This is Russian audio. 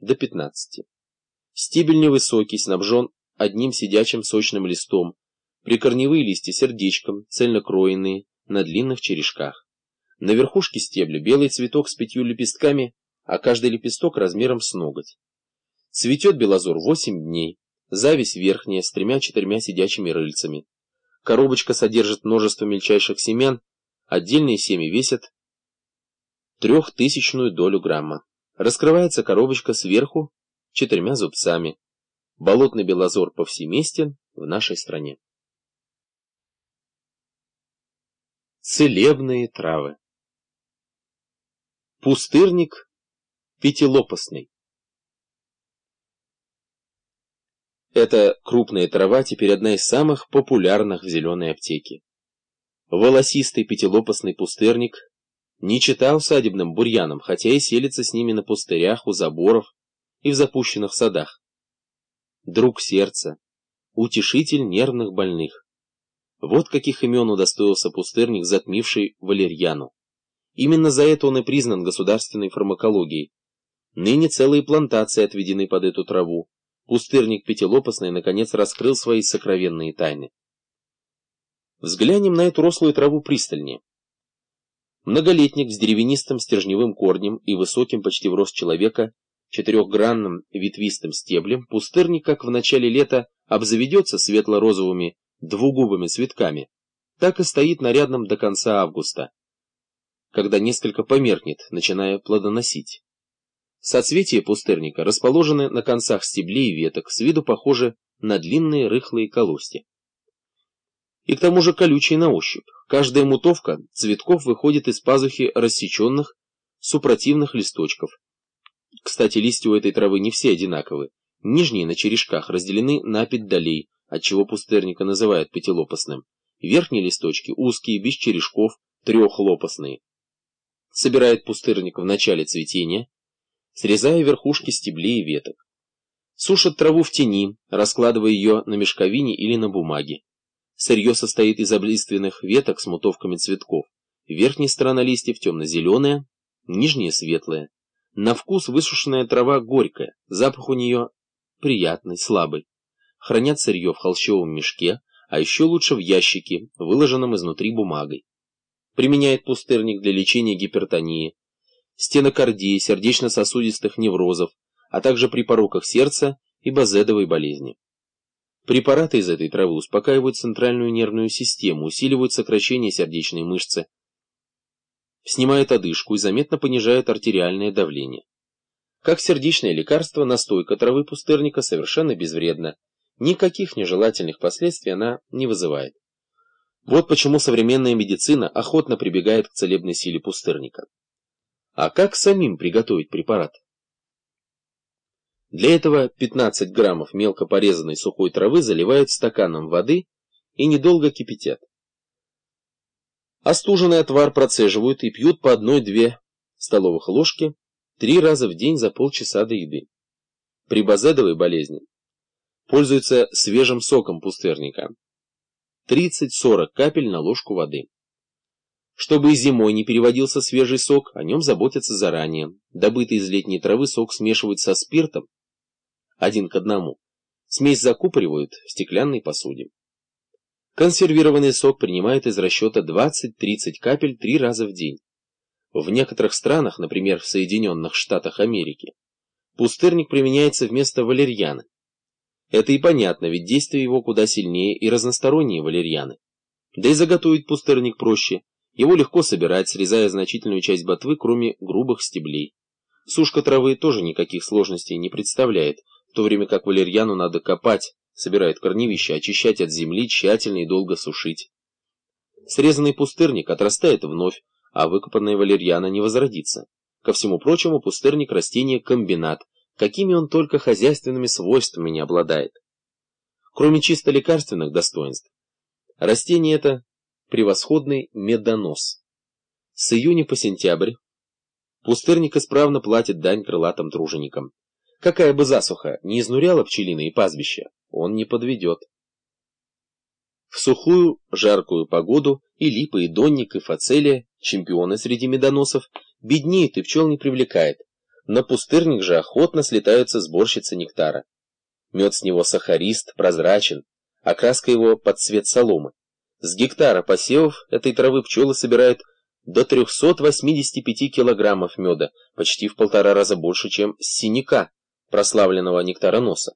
до 15. Стебель невысокий, снабжен одним сидячим сочным листом, прикорневые листья сердечком, цельнокроенные, на длинных черешках. На верхушке стебля белый цветок с пятью лепестками, а каждый лепесток размером с ноготь. Цветет белозор 8 дней, зависть верхняя с тремя-четырьмя сидячими рыльцами. Коробочка содержит множество мельчайших семян, отдельные семя весят трехтысячную долю грамма. Раскрывается коробочка сверху четырьмя зубцами. Болотный белозор повсеместен в нашей стране. Целебные травы. Пустырник пятилопастный. Эта крупная трава теперь одна из самых популярных в зеленой аптеке. Волосистый пятилопастный пустырник не читал садебным бурьянам, хотя и селится с ними на пустырях, у заборов и в запущенных садах. Друг сердца, утешитель нервных больных. Вот каких имен удостоился пустырник, затмивший валерьяну. Именно за это он и признан государственной фармакологией. Ныне целые плантации отведены под эту траву. Пустырник пятилопастный наконец раскрыл свои сокровенные тайны. Взглянем на эту рослую траву пристальнее. Многолетник с деревянистым стержневым корнем и высоким почти в рост человека четырехгранным ветвистым стеблем, пустырник, как в начале лета, обзаведется светло-розовыми двугубыми цветками, так и стоит нарядным до конца августа, когда несколько померкнет, начиная плодоносить. Соцветия пустырника расположены на концах стеблей и веток, с виду похожи на длинные рыхлые колости и к тому же колючие на ощупь. Каждая мутовка цветков выходит из пазухи рассеченных, супротивных листочков. Кстати, листья у этой травы не все одинаковы. Нижние на черешках разделены на пять отчего пустырника называют пятилопастным. Верхние листочки узкие, без черешков, трехлопастные. Собирает пустырник в начале цветения, срезая верхушки стеблей и веток. Сушат траву в тени, раскладывая ее на мешковине или на бумаге. Сырье состоит из облиственных веток с мутовками цветков. Верхняя сторона листьев темно-зеленая, нижняя светлая. На вкус высушенная трава горькая, запах у нее приятный, слабый. Хранят сырье в холщовом мешке, а еще лучше в ящике, выложенном изнутри бумагой. Применяет пустырник для лечения гипертонии, стенокардии, сердечно-сосудистых неврозов, а также при пороках сердца и базедовой болезни. Препараты из этой травы успокаивают центральную нервную систему, усиливают сокращение сердечной мышцы, снимают одышку и заметно понижают артериальное давление. Как сердечное лекарство, настойка травы пустырника совершенно безвредна. Никаких нежелательных последствий она не вызывает. Вот почему современная медицина охотно прибегает к целебной силе пустырника. А как самим приготовить препарат? Для этого 15 граммов мелко порезанной сухой травы заливают стаканом воды и недолго кипятят. Остуженный отвар процеживают и пьют по 1-2 столовых ложки три раза в день за полчаса до еды. При базедовой болезни пользуются свежим соком пустырника. 30-40 капель на ложку воды. Чтобы и зимой не переводился свежий сок, о нем заботятся заранее. Добытый из летней травы сок смешивают со спиртом один к одному. Смесь закупоривают в стеклянной посуде. Консервированный сок принимают из расчета 20-30 капель три раза в день. В некоторых странах, например, в Соединенных Штатах Америки, пустырник применяется вместо валерьяны. Это и понятно, ведь действие его куда сильнее и разностороннее валерьяны. Да и заготовить пустырник проще. Его легко собирать, срезая значительную часть ботвы, кроме грубых стеблей. Сушка травы тоже никаких сложностей не представляет, в то время как валерьяну надо копать, собирает корневища, очищать от земли, тщательно и долго сушить. Срезанный пустырник отрастает вновь, а выкопанная валерьяна не возродится. Ко всему прочему, пустырник – растение комбинат, какими он только хозяйственными свойствами не обладает. Кроме чисто лекарственных достоинств, растение это превосходный медонос. С июня по сентябрь пустырник исправно платит дань крылатым труженикам. Какая бы засуха не изнуряла пчелиные пастбища, он не подведет. В сухую, жаркую погоду и липы, и донник, и фацелия, чемпионы среди медоносов, беднеют и пчел не привлекает, На пустырник же охотно слетаются сборщицы нектара. Мед с него сахарист, прозрачен, окраска его под цвет соломы. С гектара посевов этой травы пчелы собирают до 385 килограммов меда, почти в полтора раза больше, чем с синяка, прославленного нектароноса.